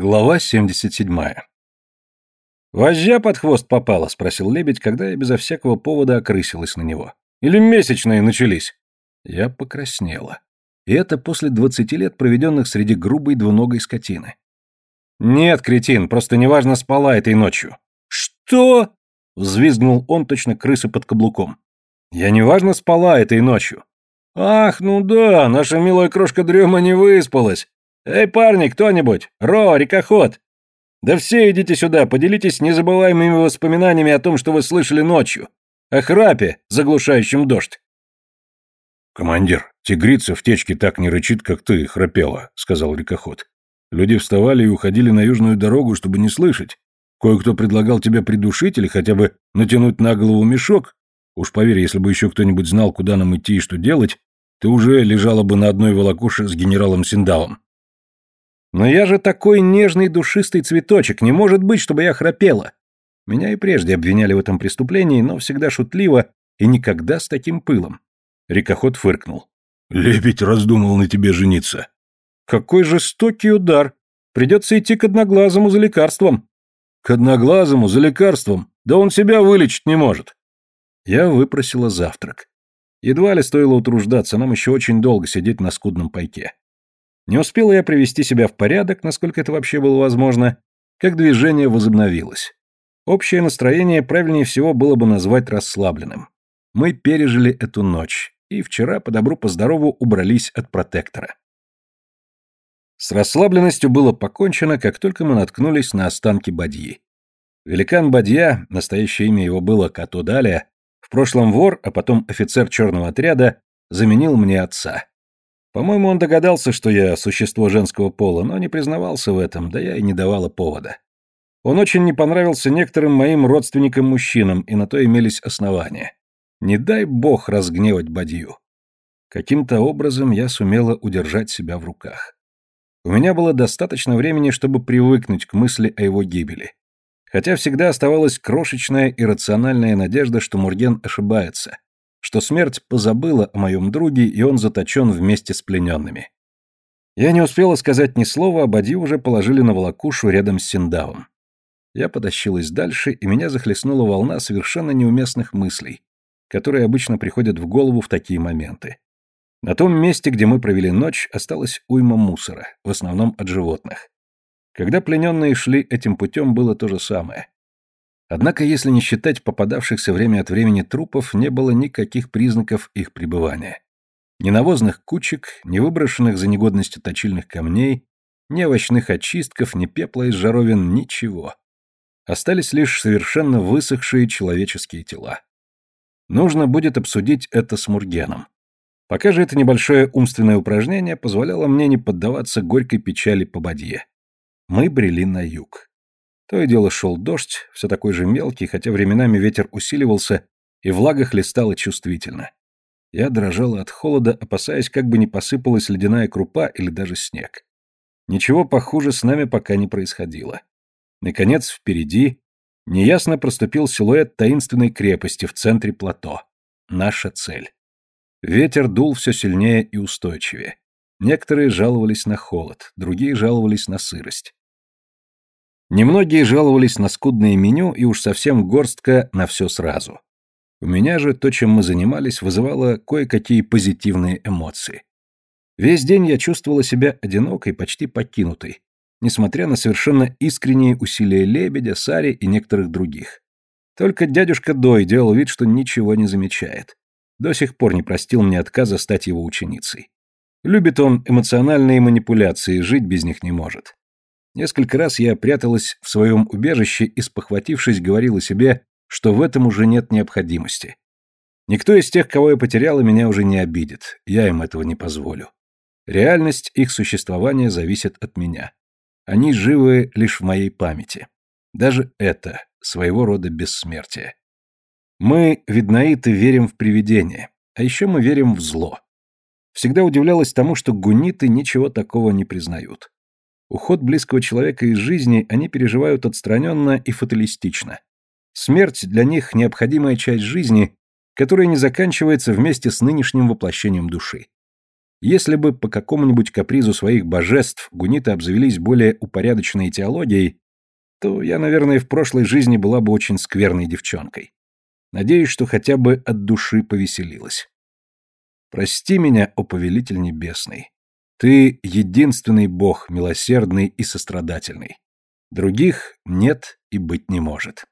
Глава 77. «Вожжа под хвост попала?» — спросил лебедь, когда я безо всякого повода окрысилась на него. «Или месячные начались?» Я покраснела. И это после двадцати лет, проведенных среди грубой двуногой скотины. «Нет, кретин, просто неважно спала этой ночью». «Что?» — взвизгнул он, точно крыса под каблуком. «Я неважно спала этой ночью». «Ах, ну да, наша милая крошка Дрема не выспалась. «Эй, парни, кто-нибудь! Ро, рекоход! Да все идите сюда, поделитесь незабываемыми воспоминаниями о том, что вы слышали ночью. О храпе, заглушающем дождь». «Командир, тигрица в течке так не рычит, как ты, храпела», — сказал рекоход. «Люди вставали и уходили на южную дорогу, чтобы не слышать. Кое-кто предлагал тебя придушить или хотя бы натянуть на голову мешок. Уж поверь, если бы еще кто-нибудь знал, куда нам идти и что делать, ты уже лежала бы на одной волокуше с генералом Синдалом. Но я же такой нежный душистый цветочек, не может быть, чтобы я храпела. Меня и прежде обвиняли в этом преступлении, но всегда шутливо и никогда с таким пылом. Рикоход фыркнул. Лебедь раздумал на тебе жениться. Какой жестокий удар. Придется идти к одноглазому за лекарством. К одноглазому за лекарством? Да он себя вылечить не может. Я выпросила завтрак. Едва ли стоило утруждаться, нам еще очень долго сидеть на скудном пайке. Не успела я привести себя в порядок, насколько это вообще было возможно, как движение возобновилось. Общее настроение правильнее всего было бы назвать расслабленным. Мы пережили эту ночь, и вчера по добру по здорову убрались от протектора. С расслабленностью было покончено, как только мы наткнулись на останки Бадьи. Великан Бадья, настоящее имя его было Като Далия, в прошлом вор, а потом офицер черного отряда, заменил мне отца. По-моему, он догадался, что я существо женского пола, но не признавался в этом, да я и не давала повода. Он очень не понравился некоторым моим родственникам-мужчинам, и на то имелись основания. Не дай бог разгневать Бадью. Каким-то образом я сумела удержать себя в руках. У меня было достаточно времени, чтобы привыкнуть к мысли о его гибели. Хотя всегда оставалась крошечная иррациональная надежда, что Мурген ошибается, что смерть позабыла о моем друге, и он заточен вместе с плененными. Я не успела сказать ни слова, а Бади уже положили на волокушу рядом с Синдавом. Я потащилась дальше, и меня захлестнула волна совершенно неуместных мыслей, которые обычно приходят в голову в такие моменты. На том месте, где мы провели ночь, осталось уйма мусора, в основном от животных. Когда плененные шли этим путем, было то же самое. Однако, если не считать попадавшихся время от времени трупов, не было никаких признаков их пребывания. Ни навозных кучек, ни выброшенных за негодностью точильных камней, ни овощных очистков, ни пепла из жаровин, ничего. Остались лишь совершенно высохшие человеческие тела. Нужно будет обсудить это с Мургеном. Пока же это небольшое умственное упражнение позволяло мне не поддаваться горькой печали по бадье. Мы брели на юг. То и дело шел дождь, все такой же мелкий, хотя временами ветер усиливался, и влага хлестала чувствительно. Я дрожала от холода, опасаясь, как бы не посыпалась ледяная крупа или даже снег. Ничего похуже с нами пока не происходило. Наконец, впереди неясно проступил силуэт таинственной крепости в центре плато. Наша цель. Ветер дул все сильнее и устойчивее. Некоторые жаловались на холод, другие жаловались на сырость. Немногие жаловались на скудное меню и уж совсем горстка на все сразу. У меня же то, чем мы занимались, вызывало кое-какие позитивные эмоции. Весь день я чувствовала себя одинокой, почти покинутой, несмотря на совершенно искренние усилия Лебедя, Сари и некоторых других. Только дядюшка Дой делал вид, что ничего не замечает. До сих пор не простил мне отказа стать его ученицей. Любит он эмоциональные манипуляции, жить без них не может. Несколько раз я пряталась в своем убежище и, спохватившись, говорила себе, что в этом уже нет необходимости. Никто из тех, кого я потеряла, меня уже не обидит, я им этого не позволю. Реальность их существования зависит от меня. Они живы лишь в моей памяти. Даже это своего рода бессмертие. Мы, виднаиты, верим в привидения, а еще мы верим в зло. Всегда удивлялась тому, что гуниты ничего такого не признают. Уход близкого человека из жизни они переживают отстраненно и фаталистично. Смерть для них – необходимая часть жизни, которая не заканчивается вместе с нынешним воплощением души. Если бы по какому-нибудь капризу своих божеств гуниты обзавелись более упорядоченной теологией, то я, наверное, в прошлой жизни была бы очень скверной девчонкой. Надеюсь, что хотя бы от души повеселилась. Прости меня, о повелитель небесный. Ты единственный бог, милосердный и сострадательный. Других нет и быть не может.